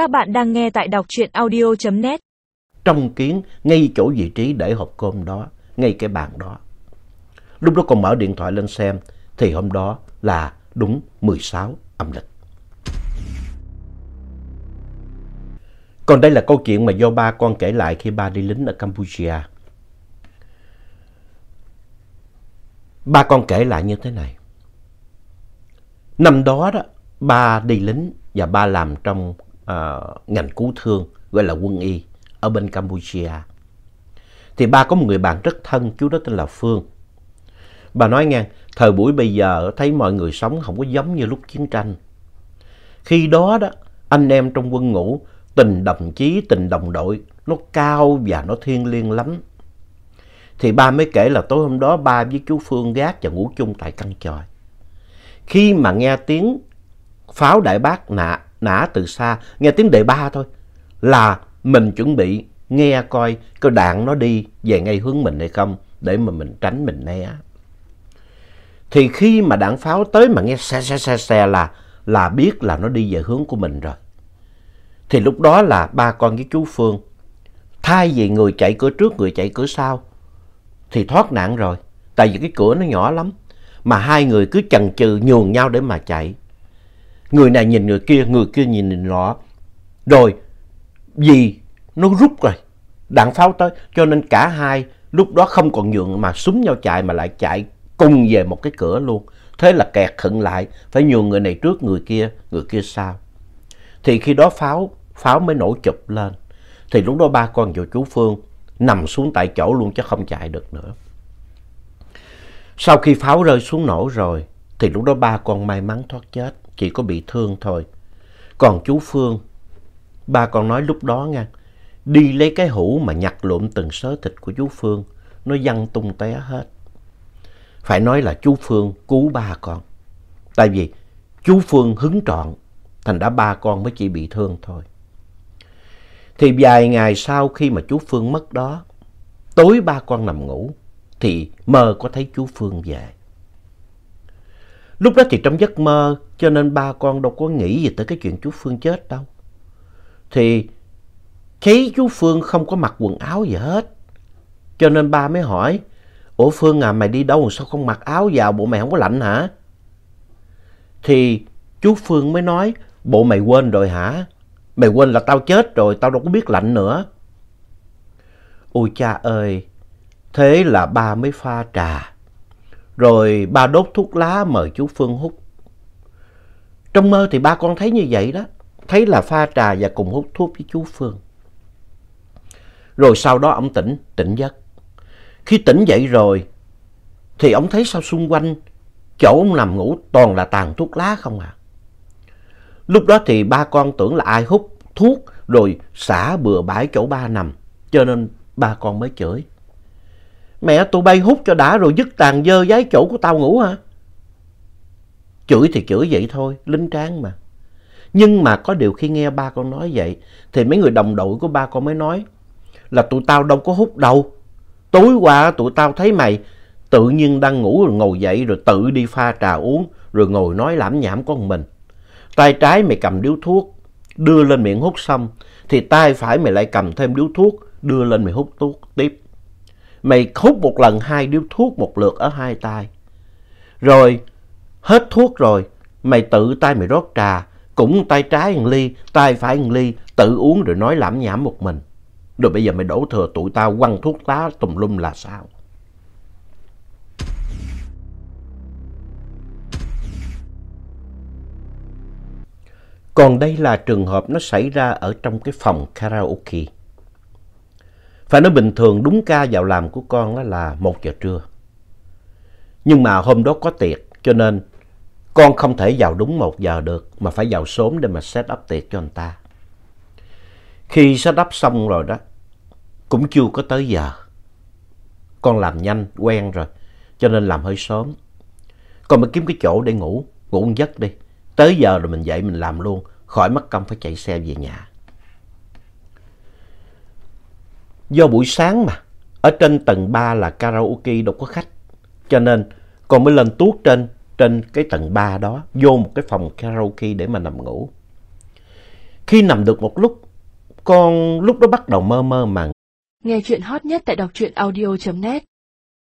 Các bạn đang nghe tại đọc truyện audio.net. Trong kiến ngay chỗ vị trí để hộp cơm đó, ngay cái bàn đó. Lúc đó còn mở điện thoại lên xem thì hôm đó là đúng 16 âm lịch. Còn đây là câu chuyện mà do ba con kể lại khi ba đi lính ở Campuchia. Ba con kể lại như thế này. Năm đó đó, ba đi lính và ba làm trong uh, ngành cứu thương, gọi là quân y, ở bên Campuchia. Thì ba có một người bạn rất thân, chú đó tên là Phương. Bà nói nghe, thời buổi bây giờ thấy mọi người sống không có giống như lúc chiến tranh. Khi đó đó, anh em trong quân ngũ, tình đồng chí, tình đồng đội, nó cao và nó thiêng liêng lắm. Thì ba mới kể là tối hôm đó ba với chú Phương gác và ngủ chung tại căn tròi. Khi mà nghe tiếng pháo đại bác nạ nã từ xa, nghe tiếng đệ ba thôi, là mình chuẩn bị nghe coi cái đạn nó đi về ngay hướng mình hay không, để mà mình tránh mình né. Thì khi mà đạn pháo tới mà nghe xe xe xe xe là, là biết là nó đi về hướng của mình rồi. Thì lúc đó là ba con với chú Phương, thay vì người chạy cửa trước, người chạy cửa sau, thì thoát nạn rồi. Tại vì cái cửa nó nhỏ lắm, mà hai người cứ chần chừ nhường nhau để mà chạy. Người này nhìn người kia, người kia nhìn người nọ. Rồi, vì nó rút rồi, đạn pháo tới, cho nên cả hai lúc đó không còn nhường mà súng nhau chạy mà lại chạy cùng về một cái cửa luôn. Thế là kẹt khựng lại, phải nhường người này trước người kia, người kia sau. Thì khi đó pháo, pháo mới nổ chụp lên. Thì lúc đó ba con của chú Phương nằm xuống tại chỗ luôn chứ không chạy được nữa. Sau khi pháo rơi xuống nổ rồi, thì lúc đó ba con may mắn thoát chết, chỉ có bị thương thôi. Còn chú Phương, ba con nói lúc đó nha, đi lấy cái hũ mà nhặt lộn từng sớ thịt của chú Phương, nó văng tung té hết. Phải nói là chú Phương cứu ba con. Tại vì chú Phương hứng trọn, thành đã ba con mới chỉ bị thương thôi. Thì vài ngày sau khi mà chú Phương mất đó, tối ba con nằm ngủ, thì mơ có thấy chú Phương về. Lúc đó thì trong giấc mơ, cho nên ba con đâu có nghĩ gì tới cái chuyện chú Phương chết đâu. Thì thấy chú Phương không có mặc quần áo gì hết. Cho nên ba mới hỏi, Ủa Phương à, mày đi đâu sao không mặc áo vào, bộ mày không có lạnh hả? Thì chú Phương mới nói, bộ mày quên rồi hả? Mày quên là tao chết rồi, tao đâu có biết lạnh nữa. Ôi cha ơi, thế là ba mới pha trà. Rồi ba đốt thuốc lá mời chú Phương hút. Trong mơ thì ba con thấy như vậy đó. Thấy là pha trà và cùng hút thuốc với chú Phương. Rồi sau đó ông tỉnh, tỉnh giấc. Khi tỉnh dậy rồi thì ông thấy sao xung quanh chỗ ông nằm ngủ toàn là tàn thuốc lá không à. Lúc đó thì ba con tưởng là ai hút thuốc rồi xả bừa bãi chỗ ba nằm. Cho nên ba con mới chửi. Mẹ tụi bay hút cho đã rồi dứt tàn dơ giấy chỗ của tao ngủ hả? Chửi thì chửi vậy thôi, linh tráng mà. Nhưng mà có điều khi nghe ba con nói vậy thì mấy người đồng đội của ba con mới nói là tụi tao đâu có hút đâu. Tối qua tụi tao thấy mày tự nhiên đang ngủ rồi ngồi dậy rồi tự đi pha trà uống rồi ngồi nói lãm nhảm con mình. Tay trái mày cầm điếu thuốc đưa lên miệng hút xong thì tay phải mày lại cầm thêm điếu thuốc đưa lên mày hút thuốc tiếp. Mày hút một lần hai điếu thuốc một lượt ở hai tay. Rồi, hết thuốc rồi, mày tự tay mày rót trà, cũng tay trái một ly, tay phải một ly, tự uống rồi nói lãm nhảm một mình. Rồi bây giờ mày đổ thừa tụi tao quăng thuốc lá tùm lum là sao? Còn đây là trường hợp nó xảy ra ở trong cái phòng karaoke. Phải nói bình thường đúng ca vào làm của con đó là một giờ trưa. Nhưng mà hôm đó có tiệc cho nên con không thể vào đúng một giờ được mà phải vào sớm để mà set up tiệc cho anh ta. Khi set up xong rồi đó, cũng chưa có tới giờ. Con làm nhanh, quen rồi, cho nên làm hơi sớm. Con mới kiếm cái chỗ để ngủ, ngủ một giấc đi. Tới giờ rồi mình dậy mình làm luôn, khỏi mất công phải chạy xe về nhà. Do buổi sáng mà, ở trên tầng 3 là karaoke đâu có khách. Cho nên con mới lên tuốt trên, trên cái tầng 3 đó, vô một cái phòng karaoke để mà nằm ngủ. Khi nằm được một lúc, con lúc đó bắt đầu mơ mơ màng. Nghe chuyện hot nhất tại đọc truyện audio.net